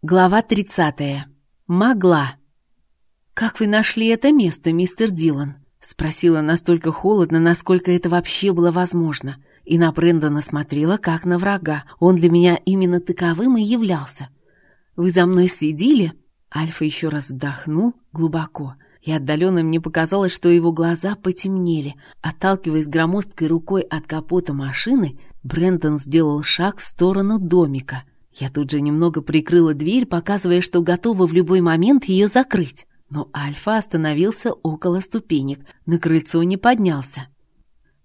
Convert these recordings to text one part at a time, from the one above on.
Глава 30. Могла. «Как вы нашли это место, мистер Дилан?» — спросила настолько холодно, насколько это вообще было возможно. И на Брэндона смотрела, как на врага. Он для меня именно таковым и являлся. «Вы за мной следили?» Альфа еще раз вдохнул глубоко, и отдаленно мне показалось, что его глаза потемнели. Отталкиваясь громоздкой рукой от капота машины, Брэндон сделал шаг в сторону домика — я тут же немного прикрыла дверь, показывая, что готова в любой момент ее закрыть. Но Альфа остановился около ступенек, на крыльцо не поднялся.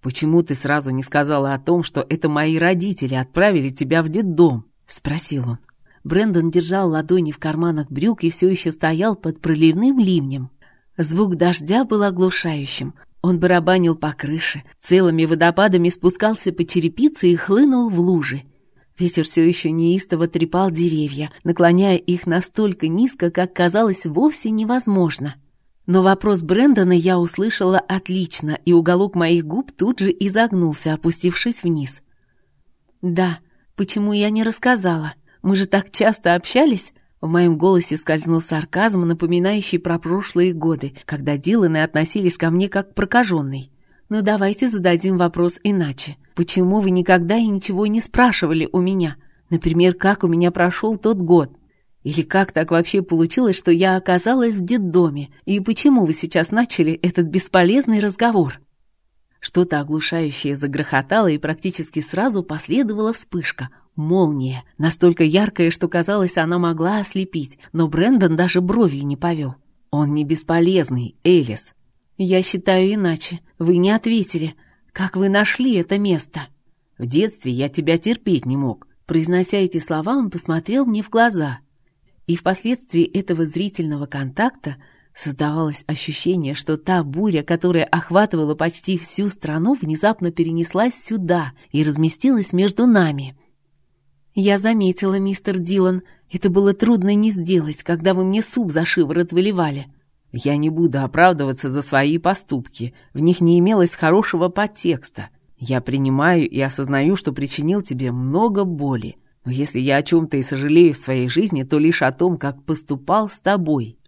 «Почему ты сразу не сказала о том, что это мои родители отправили тебя в детдом?» — спросил он. Брендон держал ладони в карманах брюк и все еще стоял под проливным ливнем. Звук дождя был оглушающим. Он барабанил по крыше, целыми водопадами спускался по черепице и хлынул в лужи. Ветер все еще неистово трепал деревья, наклоняя их настолько низко, как казалось вовсе невозможно. Но вопрос Брэндона я услышала отлично, и уголок моих губ тут же изогнулся, опустившись вниз. «Да, почему я не рассказала? Мы же так часто общались!» В моем голосе скользнул сарказм, напоминающий про прошлые годы, когда Диланы относились ко мне как к прокаженной. Но давайте зададим вопрос иначе. Почему вы никогда и ничего не спрашивали у меня? Например, как у меня прошел тот год? Или как так вообще получилось, что я оказалась в детдоме? И почему вы сейчас начали этот бесполезный разговор? Что-то оглушающее загрохотало, и практически сразу последовала вспышка. Молния, настолько яркая, что казалось, она могла ослепить, но Брэндон даже бровью не повел. «Он не бесполезный, Элис», «Я считаю иначе. Вы не ответили. Как вы нашли это место?» «В детстве я тебя терпеть не мог». Произнося эти слова, он посмотрел мне в глаза. И впоследствии этого зрительного контакта создавалось ощущение, что та буря, которая охватывала почти всю страну, внезапно перенеслась сюда и разместилась между нами. «Я заметила, мистер Дилан, это было трудно не сделать, когда вы мне суп за шиворот выливали». Я не буду оправдываться за свои поступки, в них не имелось хорошего подтекста. Я принимаю и осознаю, что причинил тебе много боли. Но если я о чем-то и сожалею в своей жизни, то лишь о том, как поступал с тобой.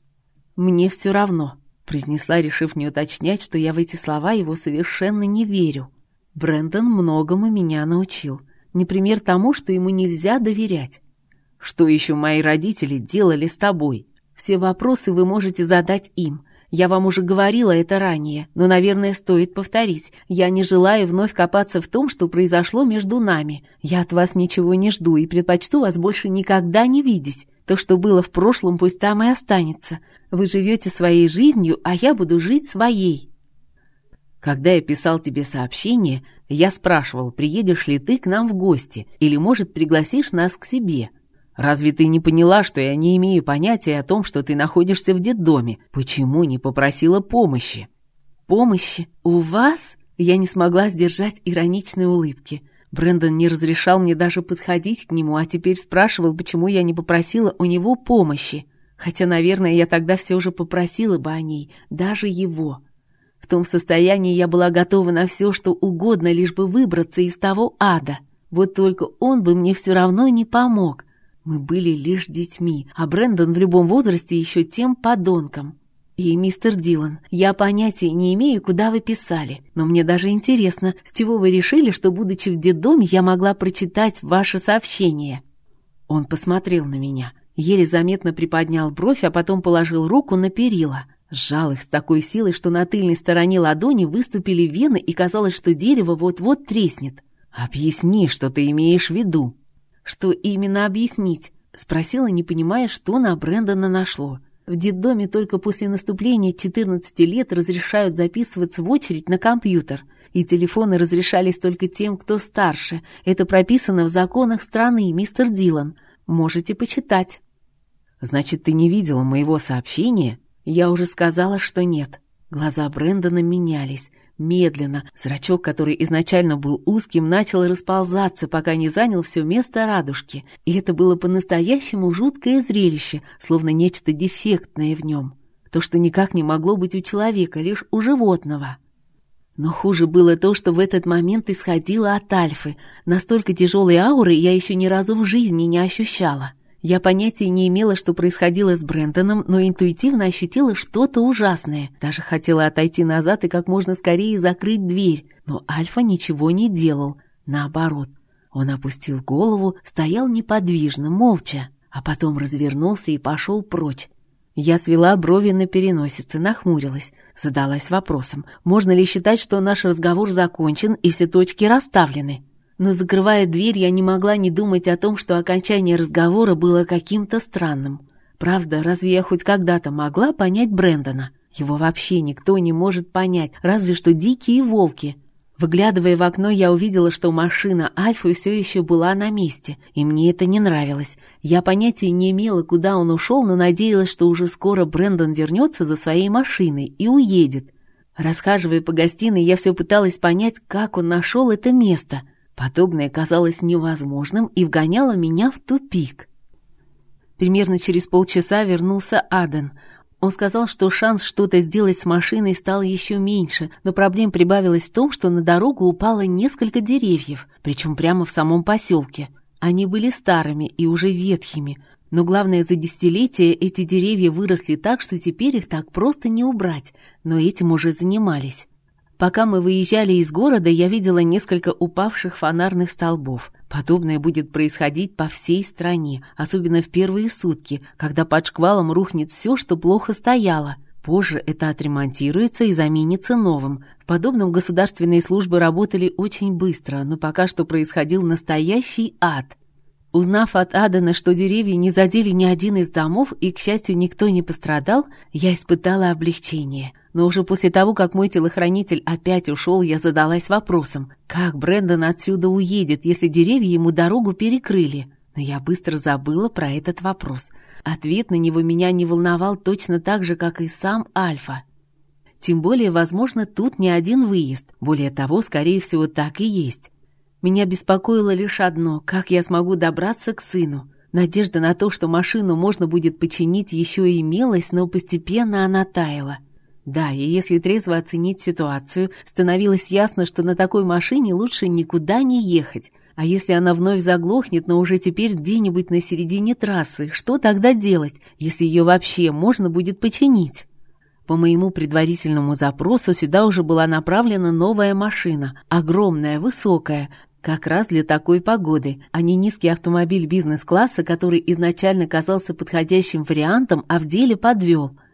Мне все равно, произнесла, решив не уточнять, что я в эти слова его совершенно не верю. Брэндон многому меня научил. Например, тому, что ему нельзя доверять. Что еще мои родители делали с тобой? Все вопросы вы можете задать им. Я вам уже говорила это ранее, но, наверное, стоит повторить. Я не желаю вновь копаться в том, что произошло между нами. Я от вас ничего не жду и предпочту вас больше никогда не видеть. То, что было в прошлом, пусть там и останется. Вы живете своей жизнью, а я буду жить своей. Когда я писал тебе сообщение, я спрашивал, приедешь ли ты к нам в гости или, может, пригласишь нас к себе. Разве ты не поняла, что я не имею понятия о том, что ты находишься в детдоме? Почему не попросила помощи?» «Помощи? У вас?» Я не смогла сдержать ироничной улыбки. Брэндон не разрешал мне даже подходить к нему, а теперь спрашивал, почему я не попросила у него помощи. Хотя, наверное, я тогда все же попросила бы о ней, даже его. В том состоянии я была готова на все, что угодно, лишь бы выбраться из того ада. Вот только он бы мне все равно не помог. Мы были лишь детьми, а Брэндон в любом возрасте еще тем подонком. И, мистер Дилан, я понятия не имею, куда вы писали, но мне даже интересно, с чего вы решили, что, будучи в детдоме, я могла прочитать ваше сообщение?» Он посмотрел на меня, еле заметно приподнял бровь, а потом положил руку на перила. Сжал их с такой силой, что на тыльной стороне ладони выступили вены, и казалось, что дерево вот-вот треснет. «Объясни, что ты имеешь в виду», «Что именно объяснить?» — спросила, не понимая, что на Брэндона нашло. В детдоме только после наступления 14 лет разрешают записываться в очередь на компьютер, и телефоны разрешались только тем, кто старше. Это прописано в законах страны, мистер Дилан. Можете почитать. «Значит, ты не видела моего сообщения?» «Я уже сказала, что нет». Глаза Брэндона менялись. Медленно, зрачок, который изначально был узким, начал расползаться, пока не занял все место радужки. И это было по-настоящему жуткое зрелище, словно нечто дефектное в нем. То, что никак не могло быть у человека, лишь у животного. Но хуже было то, что в этот момент исходило от Альфы. Настолько тяжелой ауры я еще ни разу в жизни не ощущала. Я понятия не имела, что происходило с Брэндоном, но интуитивно ощутила что-то ужасное. Даже хотела отойти назад и как можно скорее закрыть дверь. Но Альфа ничего не делал. Наоборот, он опустил голову, стоял неподвижно, молча, а потом развернулся и пошел прочь. Я свела брови на переносице, нахмурилась, задалась вопросом, можно ли считать, что наш разговор закончен и все точки расставлены. Но закрывая дверь, я не могла не думать о том, что окончание разговора было каким-то странным. Правда, разве я хоть когда-то могла понять Брэндона? Его вообще никто не может понять, разве что дикие волки. Выглядывая в окно, я увидела, что машина Альфы все еще была на месте, и мне это не нравилось. Я понятия не имела, куда он ушел, но надеялась, что уже скоро Брэндон вернется за своей машиной и уедет. Расхаживая по гостиной, я все пыталась понять, как он нашел это место. Подобное казалось невозможным и вгоняло меня в тупик. Примерно через полчаса вернулся Аден — он сказал, что шанс что-то сделать с машиной стал еще меньше, но проблем прибавилось в том, что на дорогу упало несколько деревьев, причем прямо в самом поселке. Они были старыми и уже ветхими, но главное, за десятилетия эти деревья выросли так, что теперь их так просто не убрать, но этим уже занимались. Пока мы выезжали из города, я видела несколько упавших фонарных столбов. Подобное будет происходить по всей стране, особенно в первые сутки, когда под шквалом рухнет все, что плохо стояло. Позже это отремонтируется и заменится новым. В подобном государственные службы работали очень быстро, но пока что происходил настоящий ад. Узнав от Адана, что деревья не задели ни один из домов и, к счастью, никто не пострадал, я испытала облегчение – но уже после того, как мой телохранитель опять ушел, я задалась вопросом, как Брэндон отсюда уедет, если деревья ему дорогу перекрыли? Но я быстро забыла про этот вопрос. Ответ на него меня не волновал точно так же, как и сам Альфа. Тем более, возможно, тут не один выезд. Более того, скорее всего, так и есть. Меня беспокоило лишь одно — как я смогу добраться к сыну. Надежда на то, что машину можно будет починить, еще и имелась, но постепенно она таяла. Да, и если трезво оценить ситуацию, становилось ясно, что на такой машине лучше никуда не ехать. А если она вновь заглохнет, но уже теперь где-нибудь на середине трассы, что тогда делать, если ее вообще можно будет починить? По моему предварительному запросу сюда уже была направлена новая машина, огромная, высокая, как раз для такой погоды, а не низкий автомобиль бизнес-класса, который изначально казался подходящим вариантом, а в деле подвел –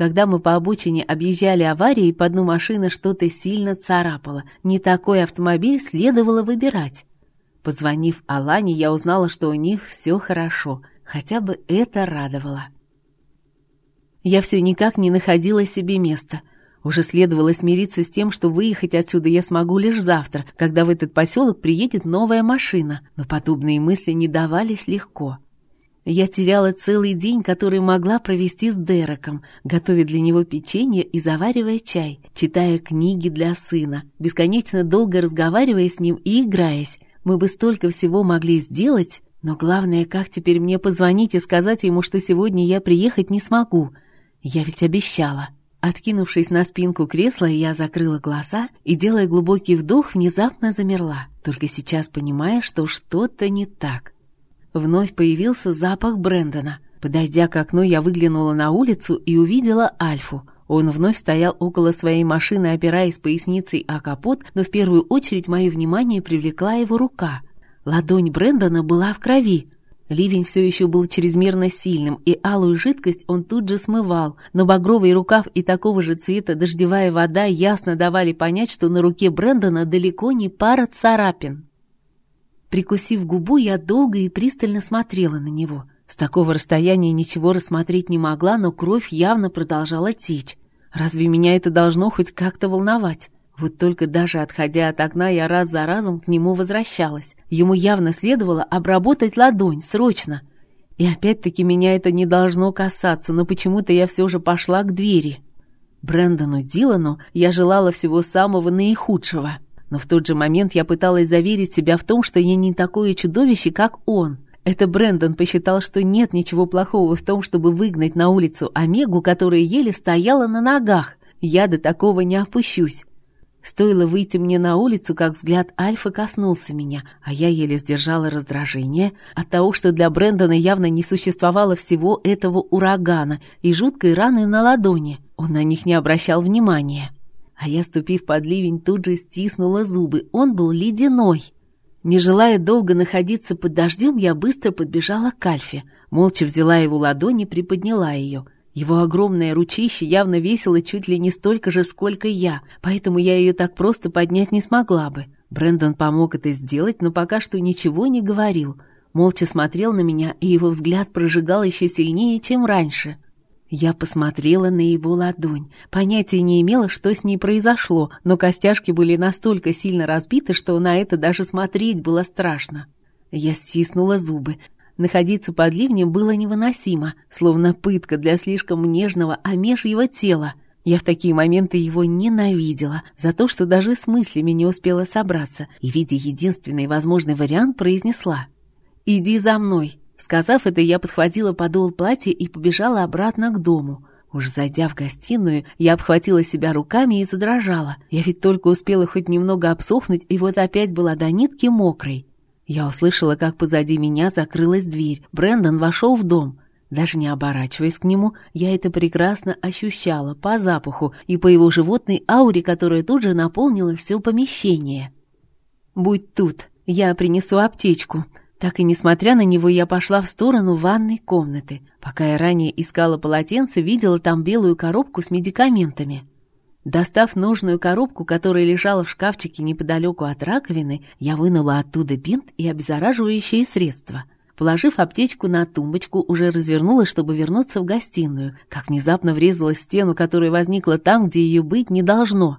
когда мы по обочине объезжали аварии, по дну машины что-то сильно царапало. Не такой автомобиль следовало выбирать. Позвонив Алане, я узнала, что у них все хорошо. Хотя бы это радовало. Я все никак не находила себе места. Уже следовало смириться с тем, что выехать отсюда я смогу лишь завтра, когда в этот поселок приедет новая машина. Но подобные мысли не давались легко. Я теряла целый день, который могла провести с Дереком, готовя для него печенье и заваривая чай, читая книги для сына, бесконечно долго разговаривая с ним и играясь. Мы бы столько всего могли сделать, но главное, как теперь мне позвонить и сказать ему, что сегодня я приехать не смогу. Я ведь обещала. Откинувшись на спинку кресла, я закрыла глаза и, делая глубокий вдох, внезапно замерла, только сейчас понимая, что что-то не так. Вновь появился запах Брэндона. Подойдя к окну, я выглянула на улицу и увидела Альфу. Он вновь стоял около своей машины, опираясь поясницей о капот, но в первую очередь мое внимание привлекла его рука. Ладонь Брэндона была в крови. Ливень все еще был чрезмерно сильным, и алую жидкость он тут же смывал, но багровый рукав и такого же цвета дождевая вода ясно давали понять, что на руке Брэндона далеко не пара царапин. Прикусив губу, я долго и пристально смотрела на него. С такого расстояния ничего рассмотреть не могла, но кровь явно продолжала течь. Разве меня это должно хоть как-то волновать? Вот только даже отходя от окна, я раз за разом к нему возвращалась. Ему явно следовало обработать ладонь, срочно. И опять-таки меня это не должно касаться, но почему-то я все же пошла к двери. Брэндону Дилану я желала всего самого наихудшего — но в тот же момент я пыталась заверить себя в том, что я не такое чудовище, как он. Это Брэндон посчитал, что нет ничего плохого в том, чтобы выгнать на улицу Омегу, которая еле стояла на ногах. Я до такого не опущусь. Стоило выйти мне на улицу, как взгляд Альфа коснулся меня, а я еле сдержала раздражение от того, что для Брэндона явно не существовало всего этого урагана и жуткой раны на ладони. Он на них не обращал внимания. А я, ступив под ливень, тут же стиснула зубы. Он был ледяной. Не желая долго находиться под дождем, я быстро подбежала к Альфе. Молча взяла его ладонь и приподняла ее — его огромное ручище явно весило чуть ли не столько же, сколько я, поэтому я ее так просто поднять не смогла бы. Брэндон помог это сделать, но пока что ничего не говорил. Молча смотрел на меня, и его взгляд прожигал еще сильнее, чем раньше. Я посмотрела на его ладонь. Понятия не имела, что с ней произошло, но костяшки были настолько сильно разбиты, что на это даже смотреть было страшно. Я стиснула зубы. Находиться под ливнем было невыносимо, словно пытка для слишком нежного, омежьего тела. Я в такие моменты его ненавидела за то, что даже с мыслями не успела собраться, и, видя единственный возможный вариант, произнесла «Иди за мной». Сказав это, я подхватила подол платья и побежала обратно к дому. Уж зайдя в гостиную, я обхватила себя руками и задрожала. Я ведь только успела хоть немного обсохнуть, и вот опять была до нитки мокрой. Я услышала, как позади меня закрылась дверь. Брэндон вошел в дом. Даже не оборачиваясь к нему, я это прекрасно ощущала по запаху и по его животной ауре, которая тут же наполнила все помещение. «Будь тут, я принесу аптечку». Так и несмотря на него, я пошла в сторону ванной комнаты. Пока я ранее искала полотенце, видела там белую коробку с медикаментами. Достав нужную коробку, которая лежала в шкафчике неподалеку от раковины, я вынула оттуда бинт и обеззараживающие средства. Положив аптечку на тумбочку, уже развернулась, чтобы вернуться в гостиную, как внезапно врезалась в стену, которая возникла там, где ее быть не должно.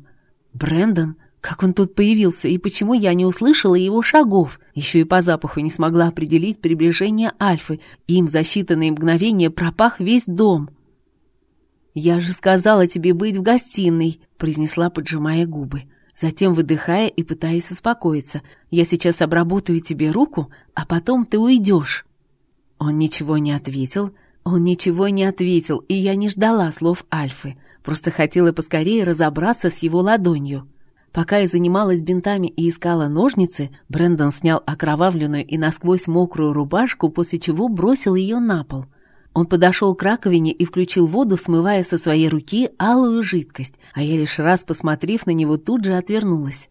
Брэндон, как он тут появился, и почему я не услышала его шагов? Еще и по запаху не смогла определить приближение Альфы. Им за считанные мгновения пропах весь дом. «Я же сказала тебе быть в гостиной», — произнесла, поджимая губы. Затем, выдыхая и пытаясь успокоиться, «Я сейчас обработаю тебе руку, а потом ты уйдешь». Он ничего не ответил, он ничего не ответил, и я не ждала слов Альфы, просто хотела поскорее разобраться с его ладонью. Пока я занималась бинтами и искала ножницы, Брэндон снял окровавленную и насквозь мокрую рубашку, после чего бросил ее на пол — он подошел к раковине и включил воду, смывая со своей руки алую жидкость, а я лишь раз, посмотрев на него, тут же отвернулась.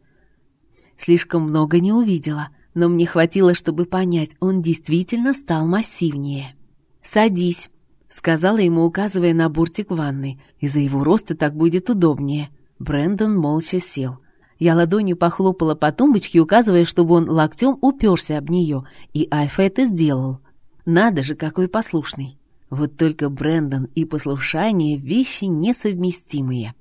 Слишком много не увидела, но мне хватило, чтобы понять, он действительно стал массивнее. «Садись», — сказала ему, указывая на бортик ванны. «Из-за его роста так будет удобнее». Брэндон молча сел. Я ладонью похлопала по тумбочке, указывая, чтобы он локтем уперся об нее, и Альфа это сделал. Надо же, какой послушный. Вот только Брэндон и послушание — вещи несовместимые.